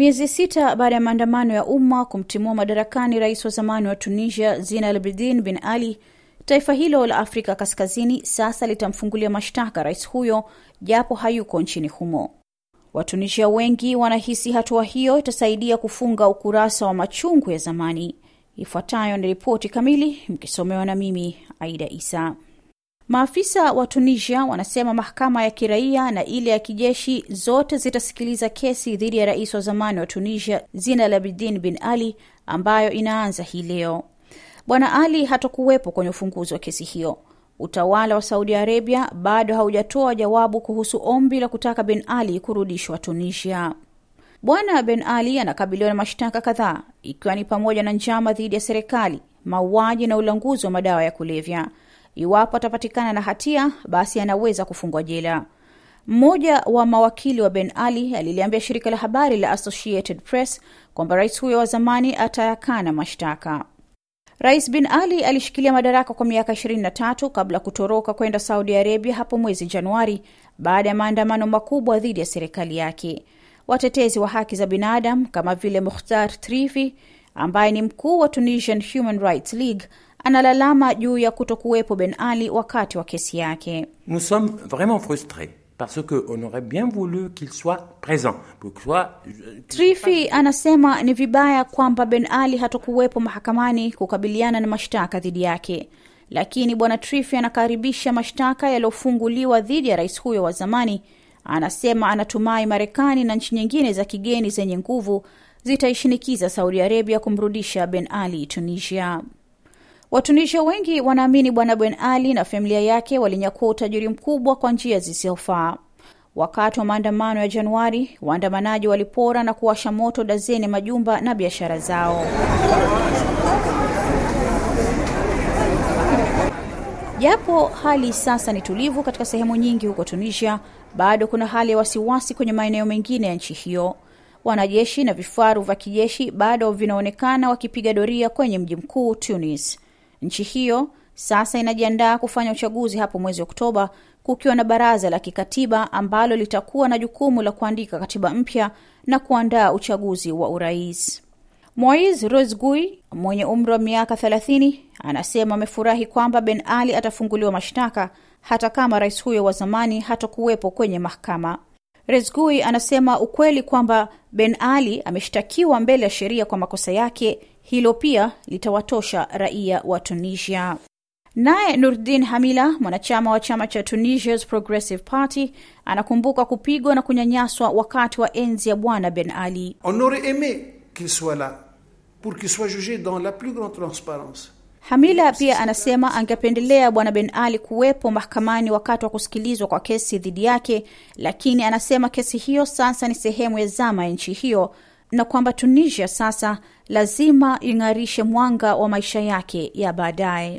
Miezi sita baada ya maandamano ya umma kumtimua madarakani rais wa zamani wa Tunisia Zine El Abidine bin Ali, taifa hilo la Afrika Kaskazini sasa litamfungulia mashtaka rais huyo japo hayuko nchini humo. Watunisia wengi wanahisi hatua hiyo itasaidia kufunga ukurasa wa machungu ya zamani. Ifuatayo ni ripoti kamili, mkisomewa na mimi Aida Isa. Maafisa wa Tunisia wanasema mahakama ya kiraia na ile ya kijeshi zote zitasikiliza kesi dhidi ya rais wa zamani wa Tunisia Zine El Abidine bin Ali ambayo inaanza hii leo. Bwana Ali hatakuwepo kwenye ufunguzi wa kesi hiyo. Utawala wa Saudi Arabia bado haujatoa jawabu kuhusu ombi la kutaka Ben Ali kurudishwa Tunisia. Bwana Ben Ali anakabiliwa na mashtaka kadhaa ikiwa ni pamoja na njama dhidi ya serikali, mauaji na ulanguzi wa madawa ya kulevya. Iwapo atapatikana na hatia, basi anaweza kufungwa jela. Mmoja wa mawakili wa Ben Ali aliliambia shirika la habari la Associated Press kwamba rais huyo wa zamani atayakana mashtaka. Rais Bin Ali alishikilia madaraka kwa miaka 23 kabla ya kutoroka kwenda Saudi Arabia hapo mwezi Januari baada ya maandamano makubwa dhidi ya serikali yake. Watetezi wa haki za binadam kama vile Mukhtar Trivi ambaye ni mkuu wa Tunisian Human Rights League analalama juu ya kutokuwepo Ben Ali wakati wa kesi yake. Nous sommes vraiment frustrés parce qu'on aurait bien voulu qu'il soit présent. Pour que soit... Trifi anasema ni vibaya kwamba Ben Ali hatokuwepo mahakamani kukabiliana na mashtaka dhidi yake, lakini bwana Trifi anakaribisha mashtaka yaliyofunguliwa dhidi ya rais huyo wa zamani. Anasema anatumai Marekani na nchi nyingine za kigeni zenye nguvu zitaishinikiza Saudi Arabia kumrudisha Ben Ali Tunisia. Watunisia wengi wanaamini bwana Ben Ali na familia yake walinyakua utajiri mkubwa kwa njia zisizofaa. Wakati wa maandamano ya Januari, waandamanaji walipora na kuwasha moto dazeni majumba na biashara zao. Japo hali sasa ni tulivu katika sehemu nyingi huko Tunisia, bado kuna hali ya wasiwasi kwenye maeneo mengine ya nchi hiyo. Wanajeshi na vifaru vya kijeshi bado vinaonekana wakipiga doria kwenye mji mkuu Tunis. Nchi hiyo sasa inajiandaa kufanya uchaguzi hapo mwezi Oktoba, kukiwa na baraza la kikatiba ambalo litakuwa na jukumu la kuandika katiba mpya na kuandaa uchaguzi wa urais. mois Rozgui mwenye umri wa miaka 30 anasema amefurahi kwamba Ben Ali atafunguliwa mashtaka hata kama rais huyo wa zamani hatakuwepo kwenye mahakama. resgui anasema ukweli kwamba Ben Ali ameshtakiwa mbele ya sheria kwa makosa yake, hilo pia litawatosha raia wa Tunisia. Naye Nurdin Hamila, mwanachama wa chama cha Tunisia's Progressive Party, anakumbuka kupigwa na kunyanyaswa wakati wa enzi ya bwana Ben Ali. On aurait aime qu'il soit la pour qu'il soit juge dans la plus grande transparence. Hamila pia anasema angependelea bwana Ben Ali kuwepo mahakamani wakati wa kusikilizwa kwa kesi dhidi yake, lakini anasema kesi hiyo sasa ni sehemu ya zama ya nchi hiyo na kwamba Tunisia sasa lazima ing'arishe mwanga wa maisha yake ya baadaye.